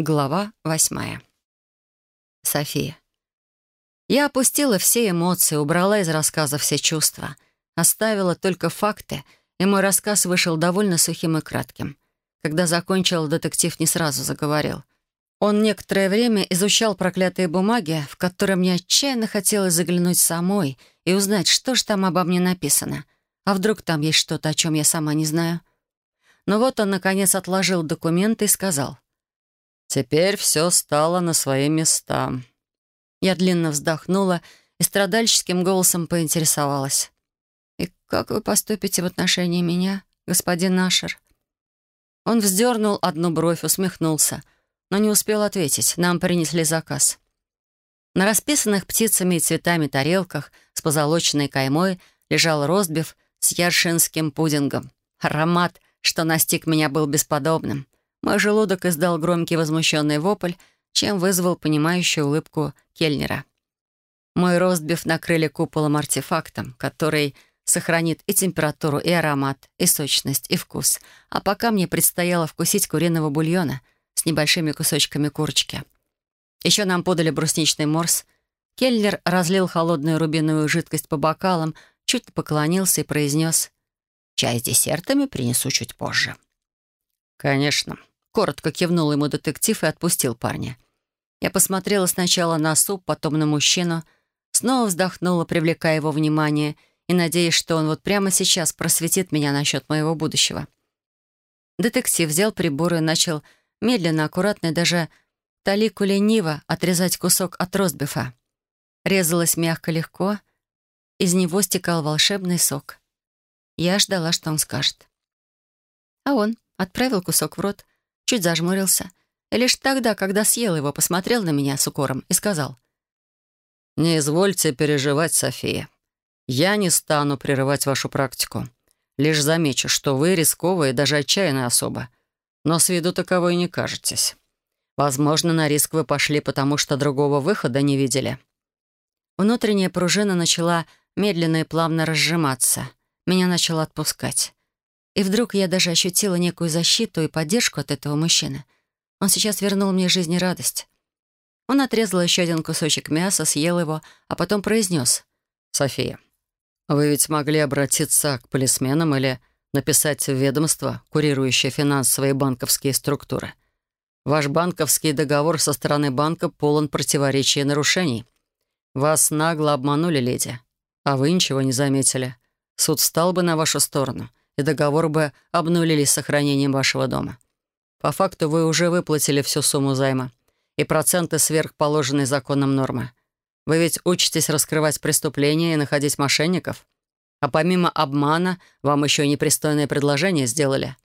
Глава восьмая. София. Я опустила все эмоции, убрала из рассказа все чувства, оставила только факты, и мой рассказ вышел довольно сухим и кратким. Когда закончил, детектив не сразу заговорил. Он некоторое время изучал проклятые бумаги, в которые мне отчаянно хотелось заглянуть самой и узнать, что же там обо мне написано. А вдруг там есть что-то, о чем я сама не знаю? Но вот он, наконец, отложил документы и сказал — Теперь все стало на свои места. Я длинно вздохнула и страдальческим голосом поинтересовалась. «И как вы поступите в отношении меня, господин Нашер?» Он вздернул одну бровь, усмехнулся, но не успел ответить. Нам принесли заказ. На расписанных птицами и цветами тарелках с позолоченной каймой лежал ростбиф с яршинским пудингом. Аромат, что настиг меня, был бесподобным — мой желудок издал громкий возмущенный вопль, чем вызвал понимающую улыбку Кельнера. Мой ростбиф накрыли куполом-артефактом, который сохранит и температуру, и аромат, и сочность, и вкус. А пока мне предстояло вкусить куриного бульона с небольшими кусочками курочки. Еще нам подали брусничный морс. Кельнер разлил холодную рубиновую жидкость по бокалам, чуть поклонился и произнес «Чай с десертами принесу чуть позже». «Конечно», Коротко кивнул ему детектив и отпустил парня. Я посмотрела сначала на суп, потом на мужчину, снова вздохнула, привлекая его внимание и надеясь, что он вот прямо сейчас просветит меня насчет моего будущего. Детектив взял прибор и начал медленно, аккуратно и даже талику лениво отрезать кусок от ростбифа. Резалось мягко, легко. Из него стекал волшебный сок. Я ждала, что он скажет. А он отправил кусок в рот, чуть зажмурился. И лишь тогда, когда съел его, посмотрел на меня с укором и сказал. «Не извольте переживать, София. Я не стану прерывать вашу практику. Лишь замечу, что вы рисковая и даже отчаянная особа. Но с виду таковой не кажетесь. Возможно, на риск вы пошли, потому что другого выхода не видели». Внутренняя пружина начала медленно и плавно разжиматься. Меня начало отпускать. И вдруг я даже ощутила некую защиту и поддержку от этого мужчины. Он сейчас вернул мне жизнь и радость. Он отрезал еще один кусочек мяса, съел его, а потом произнес. «София, вы ведь могли обратиться к полисменам или написать в ведомство, курирующее финансовые банковские структуры. Ваш банковский договор со стороны банка полон противоречий и нарушений. Вас нагло обманули, леди, а вы ничего не заметили. Суд встал бы на вашу сторону и договор бы обнулили с сохранением вашего дома. По факту вы уже выплатили всю сумму займа и проценты сверх положенной законом нормы. Вы ведь учитесь раскрывать преступления и находить мошенников. А помимо обмана, вам еще и непристойное предложение сделали.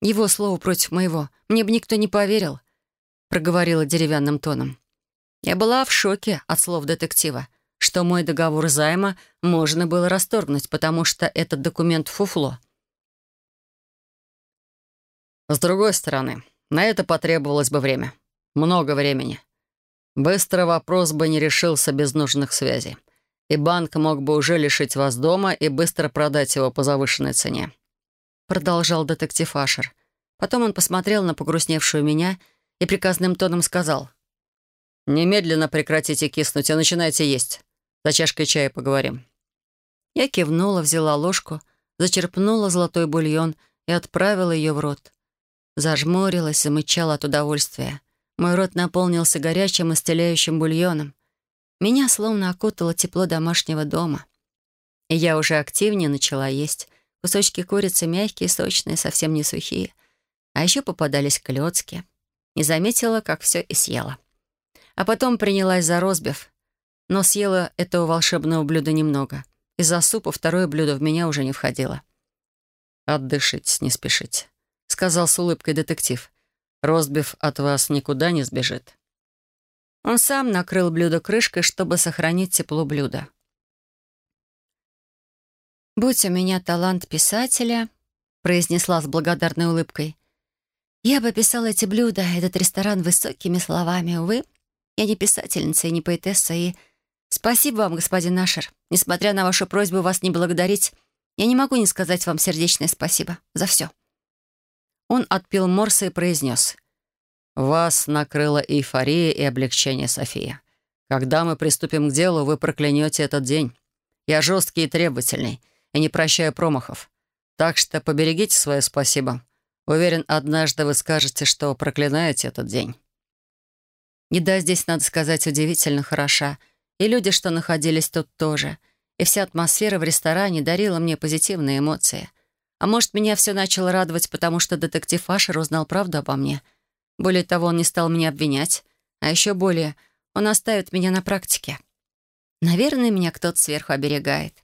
«Его слово против моего. Мне бы никто не поверил», — проговорила деревянным тоном. Я была в шоке от слов детектива что мой договор займа можно было расторгнуть, потому что этот документ фуфло. С другой стороны, на это потребовалось бы время. Много времени. Быстро вопрос бы не решился без нужных связей. И банк мог бы уже лишить вас дома и быстро продать его по завышенной цене. Продолжал детектив Ашер. Потом он посмотрел на погрустневшую меня и приказным тоном сказал. «Немедленно прекратите киснуть и начинайте есть. За чашкой чая поговорим». Я кивнула, взяла ложку, зачерпнула золотой бульон и отправила ее в рот. Зажмурилась и мычала от удовольствия. Мой рот наполнился горячим и стеляющим бульоном. Меня словно окутало тепло домашнего дома. И я уже активнее начала есть. Кусочки курицы мягкие, сочные, совсем не сухие. А еще попадались клетки. Не заметила, как все и съела. А потом принялась за розбив но съела этого волшебного блюда немного. Из-за супа второе блюдо в меня уже не входило. «Отдышитесь, не спешите», — сказал с улыбкой детектив. «Ростбиф от вас никуда не сбежит». Он сам накрыл блюдо крышкой, чтобы сохранить тепло блюда. «Будь у меня талант писателя», — произнесла с благодарной улыбкой, «я бы писала эти блюда, этот ресторан высокими словами. Увы, я не писательница и не поэтесса, и «Спасибо вам, господин Нашер. Несмотря на вашу просьбу вас не благодарить, я не могу не сказать вам сердечное спасибо за все». Он отпил морса и произнес. Вас накрыла эйфория и облегчение, София. Когда мы приступим к делу, вы проклянете этот день. Я жесткий и требовательный, и не прощаю промахов. Так что поберегите свое спасибо. Уверен, однажды вы скажете, что проклинаете этот день». Еда здесь, надо сказать, удивительно хороша. И люди, что находились тут, тоже. И вся атмосфера в ресторане дарила мне позитивные эмоции. А может, меня все начало радовать, потому что детектив Ашер узнал правду обо мне — более того, он не стал меня обвинять. А еще более, он оставит меня на практике. Наверное, меня кто-то сверху оберегает.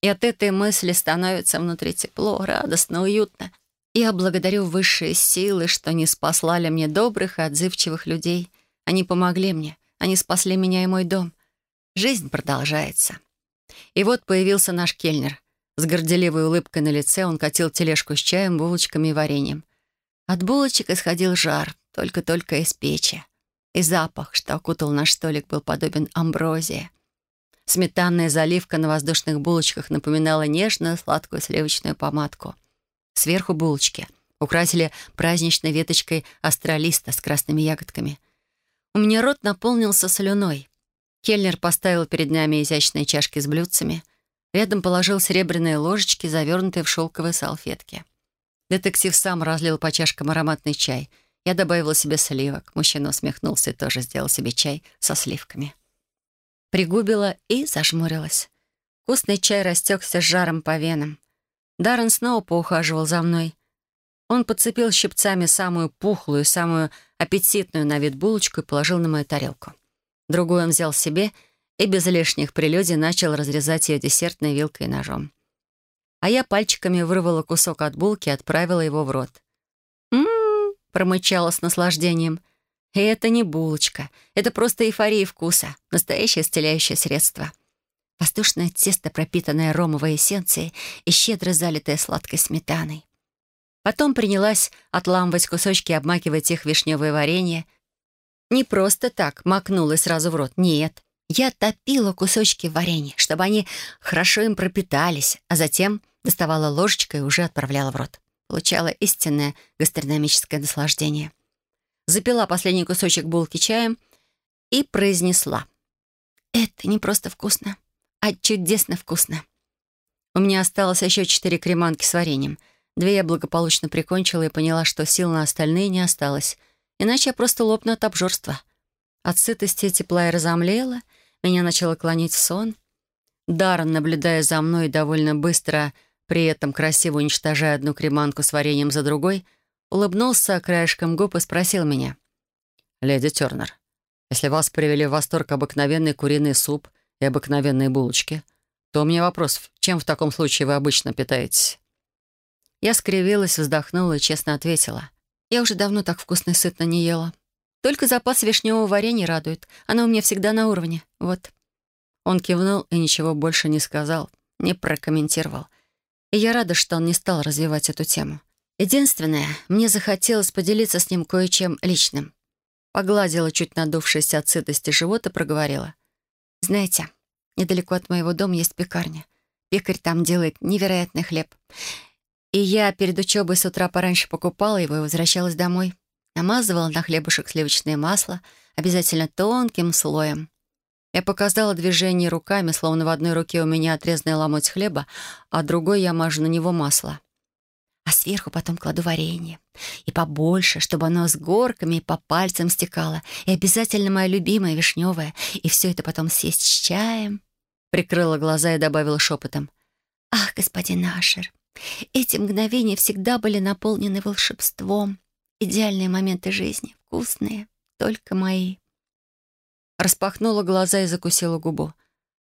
И от этой мысли становится внутри тепло, радостно, уютно. Я благодарю высшие силы, что не спаслали мне добрых и отзывчивых людей. Они помогли мне. Они спасли меня и мой дом. Жизнь продолжается. И вот появился наш кельнер. С горделивой улыбкой на лице он катил тележку с чаем, булочками и вареньем. От булочек исходил жар, только-только из печи. И запах, что окутал наш столик, был подобен амброзии. Сметанная заливка на воздушных булочках напоминала нежную сладкую сливочную помадку. Сверху булочки украсили праздничной веточкой астролиста с красными ягодками. У меня рот наполнился слюной. Кельнер поставил перед нами изящные чашки с блюдцами. Рядом положил серебряные ложечки, завернутые в шелковые салфетки. Детектив сам разлил по чашкам ароматный чай — я добавила себе сливок. Мужчина усмехнулся и тоже сделал себе чай со сливками. Пригубила и зажмурилась. Вкусный чай растекся с жаром по венам. Даррен снова поухаживал за мной. Он подцепил щипцами самую пухлую, самую аппетитную на вид булочку и положил на мою тарелку. Другую он взял себе и без лишних прелюдий начал разрезать ее десертной вилкой и ножом. А я пальчиками вырвала кусок от булки и отправила его в рот. промычала с наслаждением. И это не булочка. Это просто эйфория вкуса. Настоящее исцеляющее средство. Воздушное тесто, пропитанное ромовой эссенцией и щедро залитое сладкой сметаной. Потом принялась отламывать кусочки и обмакивать их в вишневое варенье. Не просто так макнула сразу в рот. Нет. Я топила кусочки варенья, чтобы они хорошо им пропитались, а затем доставала ложечкой и уже отправляла в рот получала истинное гастрономическое наслаждение. Запила последний кусочек булки чаем и произнесла. «Это не просто вкусно, а чудесно вкусно». У меня осталось еще четыре креманки с вареньем. Две я благополучно прикончила и поняла, что сил на остальные не осталось. Иначе я просто лопну от обжорства. От сытости и тепла я разомлела, меня начало клонить в сон. Даррен, наблюдая за мной, довольно быстро при этом красиво уничтожая одну креманку с вареньем за другой, улыбнулся краешком губ и спросил меня. «Леди Тернер, если вас привели в восторг обыкновенный куриный суп и обыкновенные булочки, то у меня вопрос, чем в таком случае вы обычно питаетесь?» Я скривилась, вздохнула и честно ответила. «Я уже давно так вкусно и сытно не ела. Только запас вишневого варенья радует. Оно у меня всегда на уровне. Вот». Он кивнул и ничего больше не сказал, не прокомментировал — и я рада, что он не стал развивать эту тему. Единственное, мне захотелось поделиться с ним кое-чем личным. Погладила чуть надувшийся от сытости живот и проговорила. «Знаете, недалеко от моего дома есть пекарня. Пекарь там делает невероятный хлеб. И я перед учебой с утра пораньше покупала его и возвращалась домой. Намазывала на хлебушек сливочное масло, обязательно тонким слоем. Я показала движение руками, словно в одной руке у меня отрезанный ломоть хлеба, а другой я мажу на него масло. А сверху потом кладу варенье. И побольше, чтобы оно с горками по пальцам стекало. И обязательно моя любимая вишневая. И все это потом съесть с чаем. Прикрыла глаза и добавила шепотом. «Ах, господин Ашер, эти мгновения всегда были наполнены волшебством. Идеальные моменты жизни, вкусные, только мои». Распахнула глаза и закусила губу.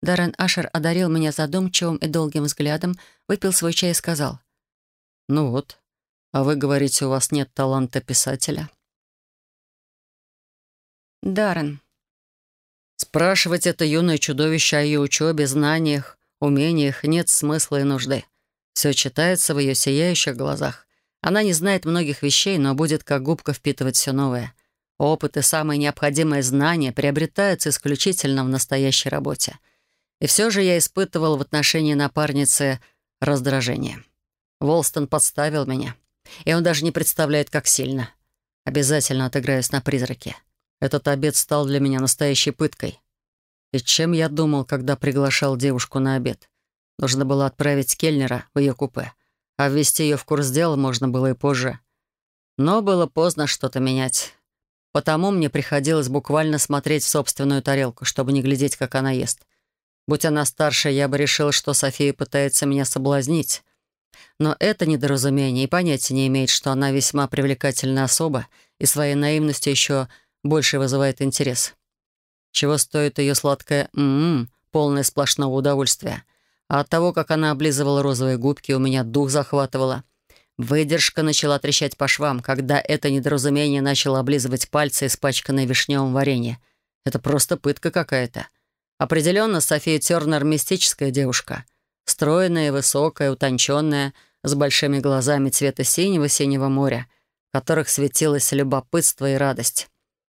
Даррен Ашер одарил меня задумчивым и долгим взглядом, выпил свой чай и сказал. «Ну вот, а вы говорите, у вас нет таланта писателя?» Даррен. Спрашивать это юное чудовище о ее учебе, знаниях, умениях нет смысла и нужды. Все читается в ее сияющих глазах. Она не знает многих вещей, но будет как губка впитывать все новое — Опыт и самые необходимые знания приобретаются исключительно в настоящей работе. И все же я испытывал в отношении напарницы раздражение. Волстон подставил меня, и он даже не представляет, как сильно. Обязательно отыграюсь на призраке. Этот обед стал для меня настоящей пыткой. И чем я думал, когда приглашал девушку на обед? Нужно было отправить Кельнера в ее купе, а ввести ее в курс дела можно было и позже. Но было поздно что-то менять. Потому мне приходилось буквально смотреть в собственную тарелку, чтобы не глядеть, как она ест. Будь она старше, я бы решил, что София пытается меня соблазнить. Но это недоразумение и понятия не имеет, что она весьма привлекательная особа и своей наивностью еще больше вызывает интерес. Чего стоит ее сладкое «м-м», полное сплошного удовольствия. А от того, как она облизывала розовые губки, у меня дух захватывало. Выдержка начала трещать по швам, когда это недоразумение начало облизывать пальцы, испачканные вишневым варенье. Это просто пытка какая-то. Определенно, София Тернер — мистическая девушка. Стройная, высокая, утонченная, с большими глазами цвета синего-синего моря, в которых светилось любопытство и радость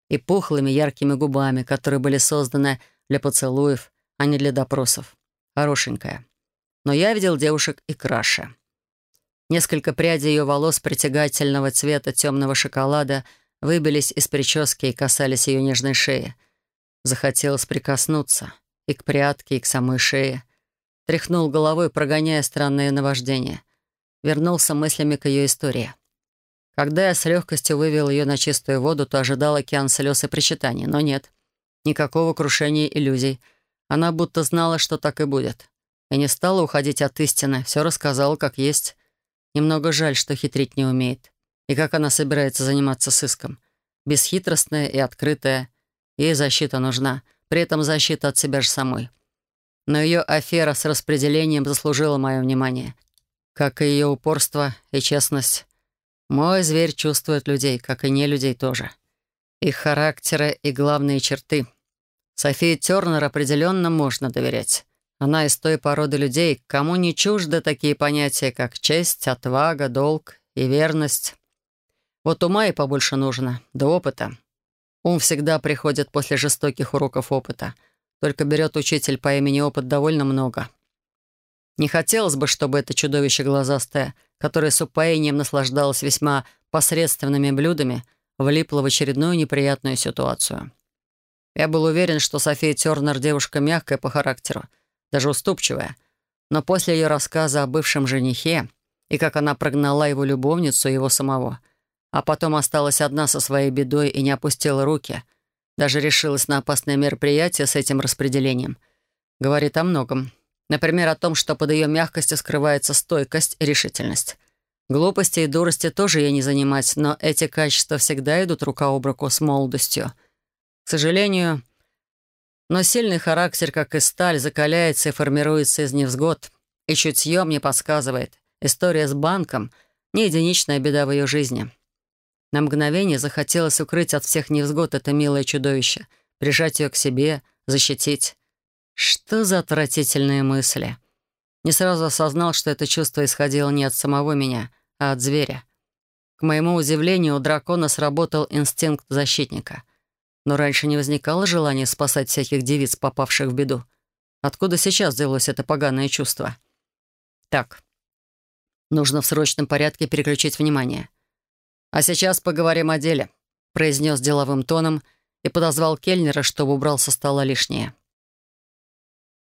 и пухлыми яркими губами, которые были созданы для поцелуев, а не для допросов. Хорошенькая. Но я видел девушек и краше. Несколько прядей ее волос притягательного цвета темного шоколада выбились из прически и касались ее нежной шеи. Захотелось прикоснуться и к прядке, и к самой шее. Тряхнул головой, прогоняя странное наваждение. Вернулся мыслями к ее истории. Когда я с легкостью вывел ее на чистую воду, то ожидал океан слез и причитаний, но нет. Никакого крушения иллюзий. Она будто знала, что так и будет. И не стала уходить от истины, все рассказала как есть. Немного жаль, что хитрить не умеет. И как она собирается заниматься сыском. Бесхитростная и открытая. Ей защита нужна, при этом защита от себя же самой. Но ее афера с распределением заслужила мое внимание. Как и ее упорство и честность. Мой зверь чувствует людей, как и не людей тоже. Их характеры и главные черты. Софии Тернер определенно можно доверять. Она из той породы людей, кому не чужды такие понятия, как честь, отвага, долг и верность. Вот ума и побольше нужно, да опыта. Ум всегда приходит после жестоких уроков опыта. Только берет учитель по имени Опыт довольно много. Не хотелось бы, чтобы это чудовище глазастое, которое с упоением наслаждалось весьма посредственными блюдами, влипло в очередную неприятную ситуацию. Я был уверен, что София Тернер девушка мягкая по характеру, даже уступчивая. Но после ее рассказа о бывшем женихе и как она прогнала его любовницу и его самого, а потом осталась одна со своей бедой и не опустила руки, даже решилась на опасное мероприятие с этим распределением, говорит о многом. Например, о том, что под ее мягкостью скрывается стойкость и решительность. Глупости и дурости тоже ей не занимать, но эти качества всегда идут рука об руку с молодостью. К сожалению, но сильный характер, как и сталь, закаляется и формируется из невзгод. И чутье мне подсказывает. История с банком — не единичная беда в ее жизни. На мгновение захотелось укрыть от всех невзгод это милое чудовище, прижать ее к себе, защитить. Что за отвратительные мысли? Не сразу осознал, что это чувство исходило не от самого меня, а от зверя. К моему удивлению, у дракона сработал инстинкт защитника. Но раньше не возникало желания спасать всяких девиц, попавших в беду. Откуда сейчас взялось это поганое чувство? Так, нужно в срочном порядке переключить внимание. А сейчас поговорим о деле, произнес деловым тоном и подозвал Кельнера, чтобы убрал со стола лишнее.